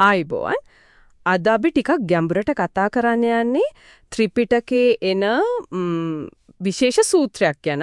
ආයිබෝවන් අද අපි ටිකක් ගැඹුරට කතා කරන්න යන්නේ ත්‍රිපිටකයේ එන විශේෂ සූත්‍රයක් ගැන.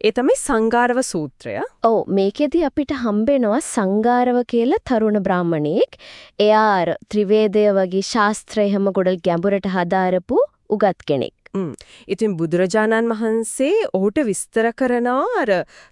ඒ තමයි සංගාරව සූත්‍රය. ඔව් මේකෙදි අපිට හම්බෙනවා සංගාරව කියලා තරුණ බ්‍රාහමණෙක්. එයා අර ත්‍රිවේදය වගේ ශාස්ත්‍රය හැම ගොඩල් ගැඹුරට හදාරපු උගත් කෙනෙක්. ඉතින් බුදුරජාණන් වහන්සේ ඔහුට විස්තර කරනවා අර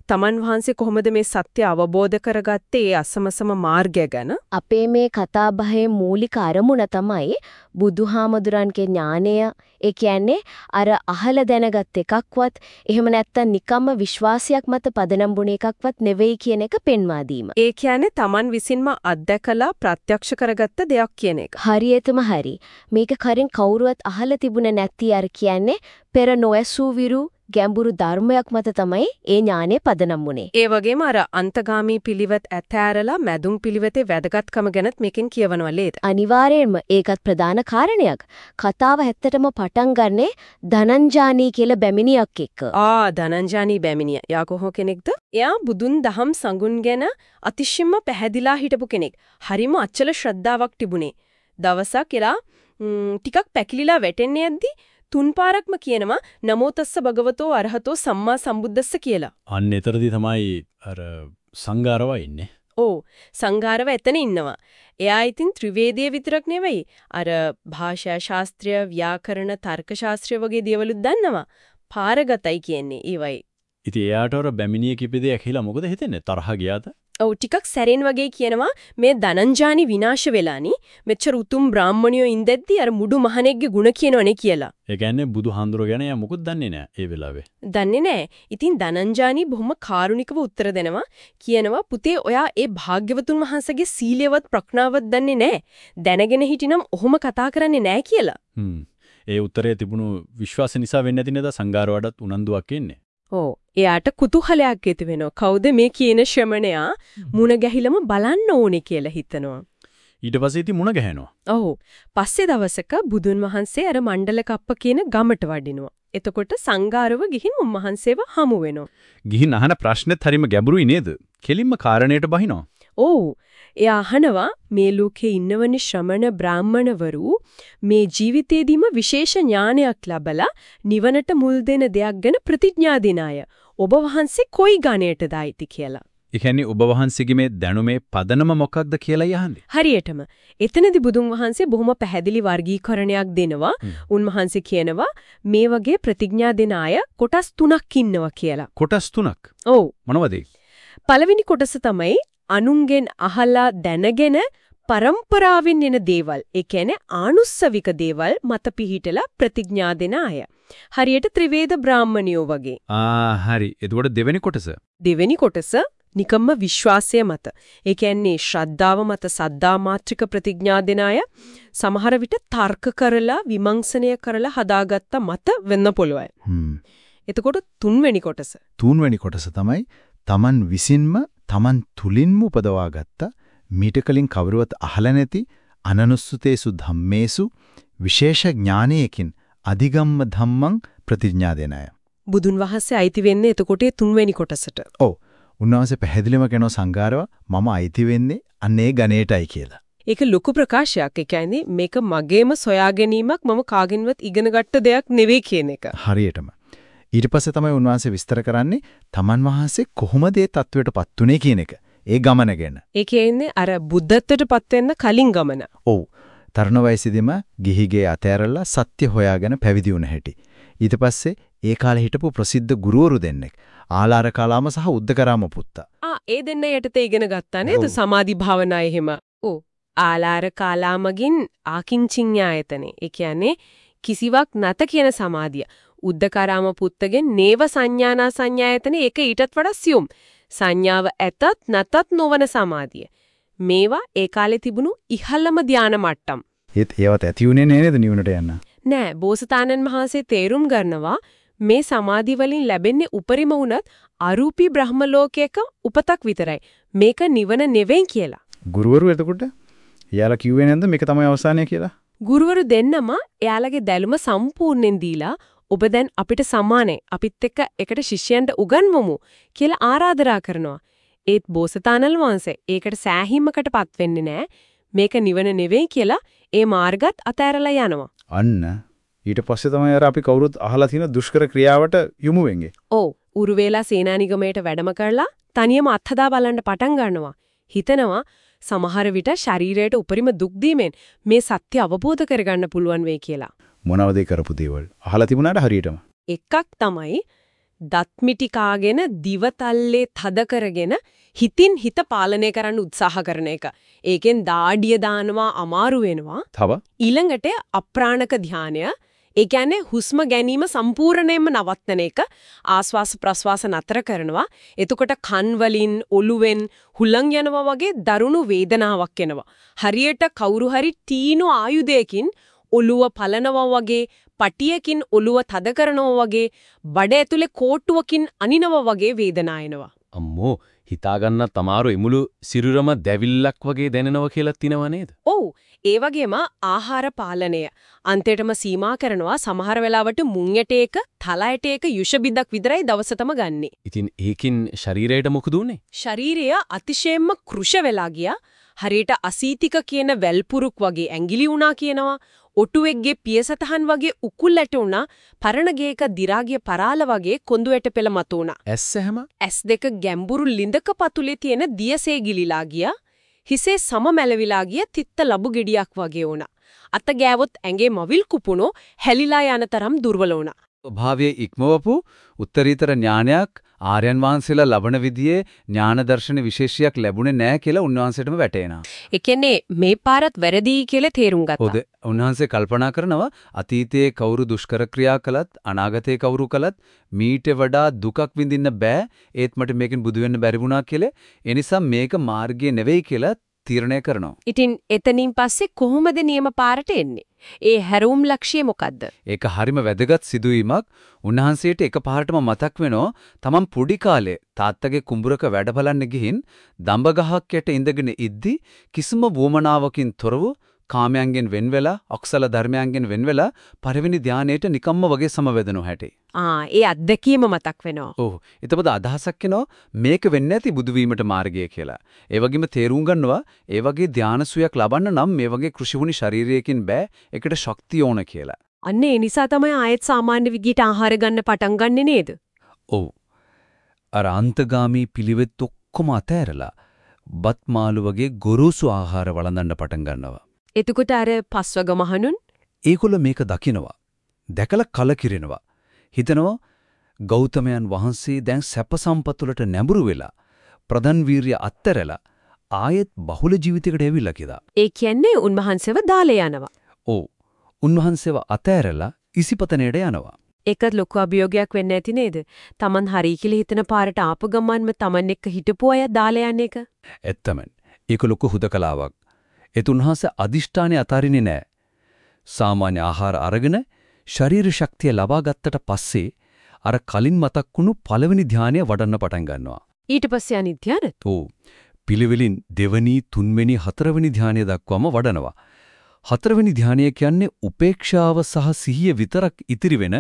තමන් වහන්සේ කොහොමද මේ සත්‍ය අවබෝධ කරගත්තේ ඒ අසමසම මාර්ගය ගැන. අපේ මේ කතා බහේ මූලික අරමුණ තමයි බුදුහාමදුරන්ගේ ඥානය ඒ කියන්නේ අර අහල දැනගත් එකක්වත් එහෙම නැත්තම් නිකම්ම විශ්වාසයක් මත පදනම් වුණ එකක්වත් නෙවෙයි කියන එක පෙන්වා දීම. ඒ කියන්නේ Taman විසින්ම අත්දැකලා ප්‍රත්‍යක්ෂ කරගත්ත දෙයක් කියන එක. හරියටම හරි. මේක කරින් කවුරුවත් අහලා තිබුණ නැති අර කියන්නේ පෙර නොඇසූ විරු ගැඹුරු ධර්මයක් මත තමයි ඒ ඥානෙ පදනම් වුනේ. ඒ වගේම අර අන්තගාමී පිළිවෙත් ඇතෑරලා මැදුම් පිළිවෙතේ වැදගත්කම ගැනත් මේකෙන් කියවනවා නේද? අනිවාර්යයෙන්ම ඒකත් ප්‍රධාන කාරණයක්. කතාව ඇත්තටම පටන් ගන්නෙ ධනංජානී කියලා බැමිණියක් එක්ක. ආ ධනංජානී බැමිණිය. යා කොහොම කෙනෙක්ද? එයා බුදුන් දහම් සඟුන් ගැන අතිශයින්ම පැහැදිලා හිටපු කෙනෙක්. හරිම අචල ශ්‍රද්ධාවක් තිබුණේ. දවසක් එලා ටිකක් පැකිලිලා වැටෙන්නේ යද්දි තුන් පාරක්ම කියනවා නමෝ තස්ස භගවතෝ අරහතෝ සම්මා සම්බුද්දස්ස කියලා. අන්න එතරදී තමයි අර සංගාරව ඉන්නේ. ඔව් සංගාරව එතන ඉන්නවා. එයා ඉතින් ත්‍රිවේදයේ විතරක් නෙවෙයි අර භාෂා ශාස්ත්‍රය, ව්‍යාකරණ, තර්ක ශාස්ත්‍රය වගේ දේවලුත් දන්නවා. පාරගතයි කියන්නේ ඒවයි. ඉතින් එයාට අර බැමිණිය කිපිදේ ඇහිලා මොකද හිතෙන්නේ? තරහ ගියාද? ඔව් ටිකක් සැරෙන් වගේ කියනවා මේ ධනංජානි විනාශ වෙලානි මෙච්චර උතුම් බ්‍රාහ්මණයෝ ඉඳද්දි අර මුඩු මහණෙක්ගේ ಗುಣ කියනවනේ කියලා. ඒ කියන්නේ බුදුහාඳුර ගැන යා මොකුත් දන්නේ නැහැ ඒ වෙලාවේ. දන්නේ නැහැ. ඉතින් ධනංජානි බොහොම කාරුණිකව උත්තර දෙනවා. කියනවා පුතේ ඔයා ඒ භාග්‍යවතුන් වහන්සේගේ සීලයවත් ප්‍රඥාවත් දන්නේ නැහැ. දැනගෙන හිටිනම් ඔහොම කතා කරන්නේ නැහැ කියලා. ඒ උත්තරේ තිබුණු විශ්වාස නිසා වෙන්නේ නැති නේද සංගාරවඩත් උනන්දුවක් එන්නේ. ඔව්. එයාට කුතුහලයක් ඇති වෙනවා. කවුද මේ කියන ශ්‍රමණයා මුණ ගැහිලම බලන්න ඕනේ කියලා හිතනවා. ඊට පස්සේ ඉතින් මුණ ගැහෙනවා. ඔව්. පස්සේ දවසක බුදුන් වහන්සේ අර මණ්ඩලකප්ප කියන ගමට වඩිනවා. එතකොට සංඝාරව ගිහින් උන්වහන්සේව හමු වෙනවා. ගිහින් අහන ප්‍රශ්නෙත් හරිම ගැඹුරුයි නේද? කෙලින්ම කාරණේට බහිනවා. ඔව්. එයා අහනවා මේ ලෝකේ ඉන්නවනි ශ්‍රමණ බ්‍රාහ්මණවරු මේ ජීවිතේදීම විශේෂ ඥානයක් ලබලා නිවනට මුල් දෙන දෙයක් ගැන ප්‍රතිඥා දින අය. ඔබ වහන්සේ කොයි ගණයටද ආйти කියලා. ඉතින්නේ ඔබ වහන්සේගේ මේ දැනුමේ පදනම මොකක්ද කියලා යහන්නේ. හරියටම. එතනදි බුදුන් වහන්සේ බොහොම පැහැදිලි වර්ගීකරණයක් දෙනවා. උන්වහන්සේ කියනවා මේ වගේ ප්‍රතිඥා දෙන අය කොටස් තුනක් ඉන්නවා කියලා. කොටස් තුනක්. ඔව්. මොනවද පළවෙනි කොටස තමයි අනුන්ගෙන් අහලා දැනගෙන පරම්පරාවෙන් එන දේවල්, ඒ කියන්නේ ආනුස්සවික දේවල් මත පිහිටලා ප්‍රතිඥා දෙන අය. හරියට ත්‍රිවේද බ්‍රාහ්මණයෝ වගේ. ආ හරි. එතකොට දෙවෙනි කොටස. දෙවෙනි කොටස නිකම්ම විශ්වාසය මත. ඒ කියන්නේ ශ්‍රද්ධාව මත සද්දා මාත්‍රික ප්‍රතිඥා දෙන අය සමහර විට තර්ක කරලා විමර්ශනය කරලා හදාගත්ත මත වෙන්න පුළුවන්. එතකොට තුන්වෙනි කොටස. තුන්වෙනි කොටස තමයි Taman විසින්ම Taman තුලින්ම උපදවාගත්ත මීට කලින් කවුරුවත් අහලා නැති අනනුස්සතේසු ධම්මේසු විශේෂ ඥානයකින් අධිගම්ම ධම්මං ප්‍රතිඥා දෙන අය. බුදුන් වහන්සේ අයිති වෙන්නේ එතකොට තුන්වෙනි කොටසට. ඔව්. උන්වහන්සේ පැහැදිලිම කරන සංගාරව මම අයිති වෙන්නේ අනේ ගණේටයි කියලා. ඒක ලොකු ප්‍රකාශයක්. ඒ කියන්නේ මේක මගේම සොයා ගැනීමක් මම කාගෙන්වත් ඉගෙනගත්ත දෙයක් නෙවෙයි කියන එක. හරියටම. ඊට පස්සේ තමයි උන්වහන්සේ විස්තර කරන්නේ තමන් වහන්සේ කොහොමද ඒ தത്വයටපත් උනේ කියන එක. ඒ ගමන ගැන. ඒ කියන්නේ අර බුද්ධත්වයටපත් වෙන්න කලින් ගමන. ඔව්. තරුණ වයසේදීම ගිහිගේ අතෑරලා සත්‍ය හොයාගෙන පැවිදි වුණ හැටි. ඊට පස්සේ ඒ කාලේ හිටපු ප්‍රසිද්ධ ගුරුවරු දෙන්නෙක් ආලාර කාලාම සහ උද්දකරාම පුත්තා. ආ ඒ දෙන්න යටතේ ඉගෙන ගත්තා නේද සමාධි භාවනා එහෙම. ඔව්. ආලාර කාලාමගින් ආකින්චිඤ්ඤායතනේ. ඒ කියන්නේ කිසිවක් නැත කියන සමාධිය. උද්දකරාම පුත්තගෙන් නේව සංඥානා සංඥායතන ඒක ඊටත් වඩා සියුම්. සංඥාව ඇතත් නැතත් නොවන සමාධිය. මේවා ඒ කාලේ තිබුණු ඉහළම ධානා මට්ටම්. ඒත් ඒවත් ඇති උනේ නේද නිවනට යන්න? නෑ බෝසතාණන් වහන්සේ තේරුම් ගන්නවා මේ සමාධි වලින් ලැබෙන්නේ උපරිම වුණත් අරූපී බ්‍රහ්ම ලෝකයක උපතක් විතරයි. මේක නිවන නෙවෙයි කියලා. ගුරුවරු එතකොට එයාලා කිව්වේ නැන්ද මේක තමයි අවසානය කියලා? ගුරුවරු දෙන්නම එයාලගේ දැනුම සම්පූර්ණයෙන් දීලා ඔබ දැන් අපිට සමානේ අපිත් එක්ක එකට ශිෂ්‍යයන්ට උගන්වමු කියලා ආරාධනා කරනවා. ඒත් බෝසතාණන් වහන්සේ ඒකට සෑහීමකටපත් වෙන්නේ නැහැ. මේක නිවන නෙවෙයි කියලා ඒ මාර්ගත් අතෑරලා යනවා. අන්න ඊට පස්සේ තමයි අර අපි කවුරුත් අහලා තියෙන දුෂ්කර ක්‍රියාවට යොමු වෙන්නේ. ඔව් උරුවේලා සේනානිගමයට වැඩම කරලා තනියම අත්හදා බලන්න පටන් ගන්නවා. හිතනවා සමහර විට ශරීරයට උපරිම දුක් මේ සත්‍ය අවබෝධ කරගන්න පුළුවන් වෙයි කියලා. මොනවද කරපු දේවල්? අහලා තිබුණාට හරියටම. එකක් තමයි දත් මිටි කාගෙන දිවතල්ලේ තද කරගෙන හිතින් හිත පාලනය කරන්න උත්සාහ කරන එක. ඒකෙන් දාඩිය දානවා අමාරු වෙනවා. තව? ඊළඟට අප්‍රාණක ධානය. ඒ කියන්නේ හුස්ම ගැනීම සම්පූර්ණයෙන්ම නවත්තන එක. ආස්වාස ප්‍රස්වාස නතර කරනවා. එතකොට කන් වලින් ඔළුවෙන් හුලං යනවා වගේ දරුණු වේදනාවක් එනවා. හරියට කවුරු හරි තීනු ආයුධයකින් ඔළුව පලනවා වගේ පටියකින් ඔළුව තද කරනවා වගේ බඩ ඇතුලේ කෝට්ටුවකින් අනිනවා වගේ වේදනා එනවා අම්මෝ හිතාගන්න තමාරු එමුළු සිරුරම දැවිල්ලක් වගේ දැනෙනවා කියලා තිනව නේද? ඔව් ඒ වගේම ආහාර පාලනය අන්තිමටම සීමා කරනවා සමහර වෙලාවට මුං යටේක තල යටේක යුෂ බිද්දක් විතරයි දවසටම ගන්නෙ. ඉතින් ඒකින් ශරීරයට මොකද උනේ? ශරීරය අතිශයින්ම කෘෂ වෙලා ගියා. හරියට අසීතික කියන වැල්පුරුක් වගේ ඇඟිලි වුණා කියනවා. ඔටුවෙක්ගේ පියසතහන් වගේ උකුල් ඇට වුණා. පරණ ගේක දි รา ගිය පරාල වගේ කොඳු ඇට පෙළ මත වුණා. ඇස් එහෙම ඇස් දෙක ගැඹුරු ලිඳක පතුලේ තියෙන දියසේ ගිලිලා ගියා. හිසේ සම මැලවිලා ගිය තිත්ත ලබු ගෙඩියක් වගේ වුණා. අත ගෑවොත් ඇඟේ මවිල් කුපුණෝ හැලිලා යන තරම් දුර්වල වුණා. භාවයේ ඉක්මවපු උත්තරීතර ඥානයක් ආර්යයන් වහන්සේලා ලබන විදිහේ ඥාන දර්ශන විශේෂයක් ලැබුණේ නැහැ කියලා උන්වහන්සේටම වැටහෙනවා. ඒ කියන්නේ මේ පාරත් වැරදි කියලා තේරුම් ගත්තා. ඔද උන්වහන්සේ කල්පනා කරනවා අතීතයේ කවුරු දුෂ්කර ක්‍රියා කළත් අනාගතයේ කවුරු කළත් මීට වඩා දුකක් විඳින්න බෑ ඒත් මට මේකෙන් බුදු වෙන්න බැරි වුණා කියලා. ඒ නිසා මේක මාර්ගය නෙවෙයි කියලා තීරණය කරනවා. ඉතින් එතනින් පස්සේ කොහොමද නියම පාරට එන්නේ? ඒ හැරවුම් ලක්ෂ්‍යය මොකද්ද? ඒක හරිම වැදගත් සිදුවීමක්. උන්වහන්සේට එකපාරටම මතක් වෙනවා තමන් පොඩි කාලේ තාත්තගේ කුඹුරක වැඩ බලන්න ගිහින් දඹ ගහක් යට ඉඳගෙන ඉද්දි කිසිම වුවමනාවකින් තොරව කාමයන්ගෙන් වෙන් වෙලා අක්සල ධර්මයන්ගෙන් වෙන් වෙලා පළවෙනි ධානයේට නිකම්ම වගේ සමවැදෙනු හැටි. ආ ඒ අත්දැකීම මතක් වෙනවා. ඔව්. එතකොට අදහසක් එනවා මේක වෙන්නේ නැති බුදු වීමට මාර්ගය කියලා. ඒ වගේම තේරුම් ගන්නවා ඒ වගේ ධානසුයක් ලබන්න නම් මේ වගේ කෘෂිහුනි ශරීරයකින් බෑ ඒකට ශක්තිය ඕන කියලා. අන්න ඒ නිසා තමයි ආයෙත් සාමාන්‍ය විදියට ආහාර ගන්න පටන් ගන්නෙ නේද? ඔව්. අර අන්තගාමී පිළිවෙත් ඔක්කොම අතෑරලා බත් මාළු වගේ ගොරෝසු ආහාර වළඳන්න පටන් ගන්නවා. එතකොට අර පස්වග මහණුන් ඒගොල්ල මේක දකිනවා. දැකලා කලකිරෙනවා. හිතනවා ගෞතමයන් වහන්සේ දැන් සැප සම්පත් වලට නැඹුරු වෙලා ප්‍රධාන වීරිය අත්තරලා ආයෙත් බහුල ජීවිතයකට ඇවිල්ලා කියලා. ඒ කියන්නේ උන්වහන්සේව දාලා යනවා. ඔව්. උන්වහන්සේව අතෑරලා ඉසිපතනයට යනවා. ඒකත් ලොකු අභියෝගයක් වෙන්න ඇති නේද? Taman හරි කියලා හිතන පාරට ආපු ගමන්ම Taman එක්ක හිටපු අය දාලා යන එක. ඇත්තමයි. ඒක ලොකු හුදකලාවක්. ඒත් උන්වහන්සේ අදිෂ්ඨානේ අතාරින්නේ නැහැ. සාමාන්‍ය ආහාර අරගෙන ශරීර ශක්තිය ලබා ගත්තට පස්සේ අර කලින් මතක් වුණු පළවෙනි ධානය වඩන්න පටන් ගන්නවා. ඊට පස්සේ අනිත් ධානය. ඔව්. පිළිවෙලින් දෙවනි, තුන්වෙනි, හතරවෙනි ධානය දක්වාම වඩනවා. හතරවෙනි ධානය කියන්නේ උපේක්ෂාව සහ සිහිය විතරක් ඉතිරි වෙන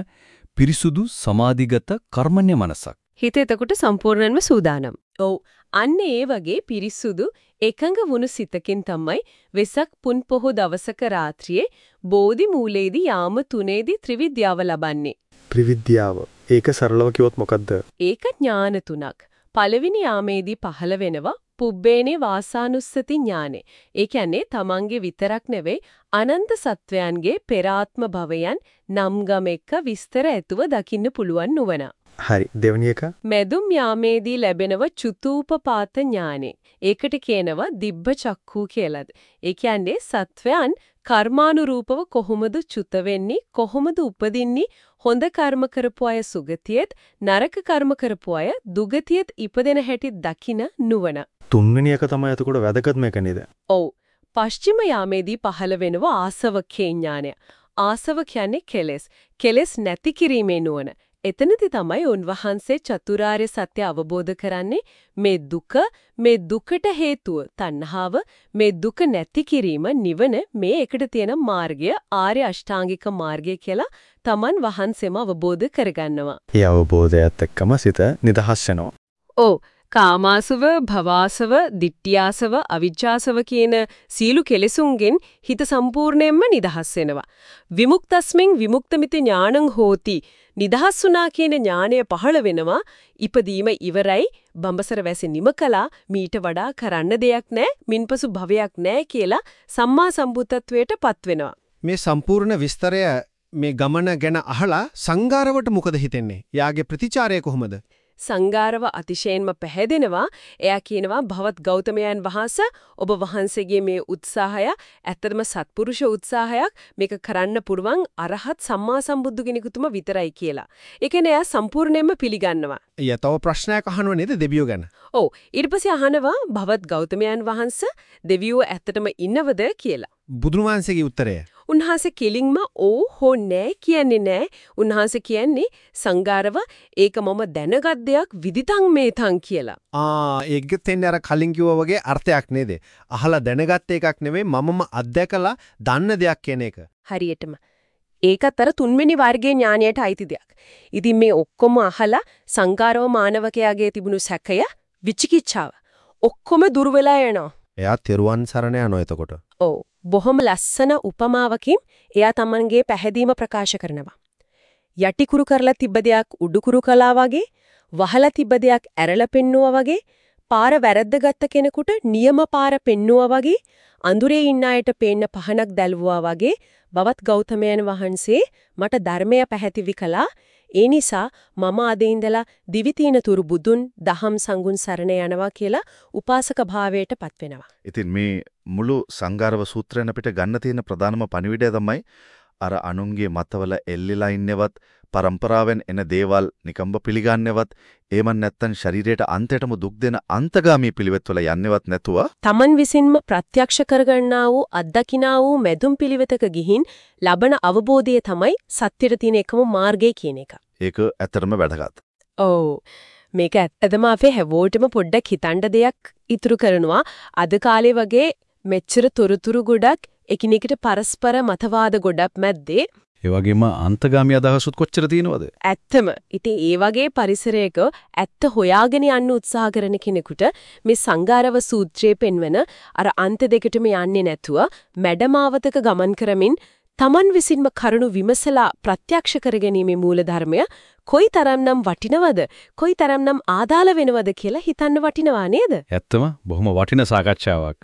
පිරිසුදු සමාධිගත කර්මන්‍ය මනසක්. හිත එතකොට සම්පූර්ණයෙන්ම සූදානම්. ඔව්. අන්න ඒ වගේ පිරිසුදු එකඟ වුණු සිතකින් තමයි වෙසක් පුන් පොහො දවසක රාත්‍රියේ බෝධි මූලයේදී යාම තුනේදී ත්‍රිවිද්‍යාව ලබන්නේ. ත්‍රිවිද්‍යාව. ඒක සරලව කිව්වොත් මොකද්ද? ඒක ඥාන තුනක්. පළවෙනි යාමේදී පහළ වෙනවා පුබ්බේනේ වාසානුස්සති ඥානෙ. ඒ කියන්නේ තමන්ගේ විතරක් නෙවෙයි අනන්ත සත්වයන්ගේ පෙරාත්ම භවයන් නම් ගම එක විස්තර ඇතුව දකින්න පුළුවන් නුවණ. හරි දෙවෙනි එක මෙදුම් යාමේදී ලැබෙනව චුතූපපාත ඥානෙ. ඒකට කියනවා දිබ්බ චක්කු කියලාද. ඒ කියන්නේ සත්වයන් කර්මානුරූපව කොහොමද චුත වෙන්නේ කොහොමද උපදින්නේ හොඳ කර්ම කරපු අය සුගතියෙත් නරක කර්ම කරපු අය දුගතියෙත් ඉපදෙන හැටි දකින නුවණ. තුන්වෙනි එක තමයි එතකොට වැදගත්ම එක නේද? ඔව්. පශ්චිම යාමේදී පහළ වෙනව ආසවකේ ඥානය. ආසව කියන්නේ කෙලෙස්. කෙලෙස් නැති කිරීමේ නුවණ. එතනදි තමයි උන්වහන්සේ චතුරාර්ය සත්‍ය අවබෝධ කරන්නේ මේ දුක මේ දුකට හේතුව තණ්හාව මේ දුක නැති කිරීම නිවන මේ එකට තියෙන මාර්ගය ආර්ය අෂ්ටාංගික මාර්ගය කියලා Taman වහන්සේම අවබෝධ කරගන්නවා. ඒ අවබෝධයත් එක්කම සිත නිදහස් වෙනවා. ඔව් කාමාසව, භවාසව, ditthියාසව, අවිජ්ජාසව කියන සීලු කෙලෙසුන්ගෙන් හිත සම්පූර්ණයෙන්ම නිදහස් වෙනවා. විමුක්තස්මින් විමුක්තමිති ඥානං හෝති. නිදහස් වුණා කියන ඥානය පහළ වෙනවා. ඉපදීම ඉවරයි. බඹසර වැසි නිම කළා. මීට වඩා කරන්න දෙයක් නැහැ. මින්පසු භවයක් නැහැ කියලා සම්මා සම්බුද්ධත්වයට පත් වෙනවා. මේ සම්පූර්ණ විස්තරය මේ ගමන ගැන අහලා සංගාරවට මොකද හිතෙන්නේ? යාගේ ප්‍රතිචාරය කොහොමද? සංගාරව අතිශයින්ම පැහැදෙනවා. එයා කියනවා භවත් ගෞතමයන් වහන්සේ ඔබ වහන්සේගේ මේ උත්සාහය ඇත්තටම සත්පුරුෂ උත්සාහයක් මේක කරන්න පුළුවන් අරහත් සම්මා සම්බුදු කෙනෙකුතුම විතරයි කියලා. ඒ කියන්නේ එයා සම්පූර්ණයෙන්ම පිළිගන්නවා. ඊය තව ප්‍රශ්නයක් අහනව නේද දෙවියෝ ගැන? ඔව් ඊට පස්සේ අහනවා භවත් ගෞතමයන් වහන්සේ දෙවියෝ ඇත්තටම ඉන්නවද කියලා. බුදුන් වහන්සේගේ උත්තරය. උන්වහන්සේ කෙලින්ම ඕ හෝ නෑ කියන්නේ නෑ. උන්වහන්සේ කියන්නේ සංගාරව ඒක මම දැනගත් දෙයක් විදිතං මේතං කියලා. ආ ඒකෙත් එන්නේ අර කලින් කිව්වා වගේ අර්ථයක් නේද? අහලා දැනගත්ත එකක් නෙමෙයි මමම අත්දැකලා දන්න දෙයක් කියන එක. හරියටම. ඒකත් අර තුන්වෙනි වර්ගයේ ඥානයට අයිති දෙයක්. ඉතින් මේ ඔක්කොම අහලා සංකාරව මානවකයාගේ තිබුණු සැකය විචිකිච්ඡාව ඔක්කොම දුර වෙලා යනවා. එයා තෙරුවන් සරණ යනවා එතකොට. ඔව්. බොහොම ලස්සන උපමාවකින් එයා Tamanගේ පැහැදීම ප්‍රකාශ කරනවා. යටිකුරු කරලා තිබ්බ දෙයක් උඩුකුරු කළා වගේ, වහලා තිබ්බ දෙයක් ඇරලා පෙන්නුවා වගේ, පාර වැරද්දගත්ත කෙනෙකුට නියම පාර පෙන්නුවා වගේ, අඳුරේ ඉන්න අයට පේන්න පහනක් දැල්වුවා වගේ බවත් ගෞතමයන් වහන්සේ මට ධර්මය පැහැදිලි කළා. ඒ නිසා මම අද ඉඳලා දිවිතින තුරු බුදුන් දහම් සංගුණ සරණ යනවා කියලා උපාසක භාවයට පත් වෙනවා. ඉතින් මේ මුළු සංගාරව සූත්‍රයෙන් අපිට ගන්න තියෙන ප්‍රධානම පණිවිඩය තමයි අර අනුන්ගේ මතවල එල්ලිලා ඉන්නවත් પરම්පරාවෙන් එන දේවල් නිකම්බ පිළිගන්නවත් එහෙම නැත්නම් ශරීරයට අන්තයටම දුක් දෙන අන්තගාමී පිළිවෙත්වල යන්නවත් නැතුව තමන් විසින්ම ප්‍රත්‍යක්ෂ කරගන්නා වූ අත්දකිනා වූ මෙදුම් පිළිවෙතක ගිහින් ලබන අවබෝධය තමයි සත්‍යයට තියෙන එකම මාර්ගය කියන එක. ඒක ඇත්තටම වැදගත්. ඔව්. මේක ඇත්තදම අපේ හැවෝටම පොඩ්ඩක් හිතන්න දෙයක් ඉතුරු කරනවා. අද කාලේ වගේ මෙච්චර තොරතුරු ගොඩක් එකිනෙකට පරස්පර මතවාද ගොඩක් මැද්දේ ඒ වගේම අන්තගාමී අදහසුත් කොච්චර තියෙනවද? ඇත්තම ඉතින් ඒ වගේ පරිසරයක ඇත්ත හොයාගෙන යන්න උත්සාහ කරන කෙනෙකුට මේ සංගාරව සූත්‍රයේ පෙන්වන අර අන්ත දෙකටම යන්නේ නැතුව මැඩමාවතක ගමන් කරමින් Taman විසින්ම කරුණු විමසලා ප්‍රත්‍යක්ෂ කරගැනීමේ මූලධර්මය කොයිතරම්නම් වටිනවද කොයිතරම්නම් ආදාළ වෙනවද කියලා හිතන්න වටිනවා නේද? ඇත්තම බොහොම වටින සාකච්ඡාවක්.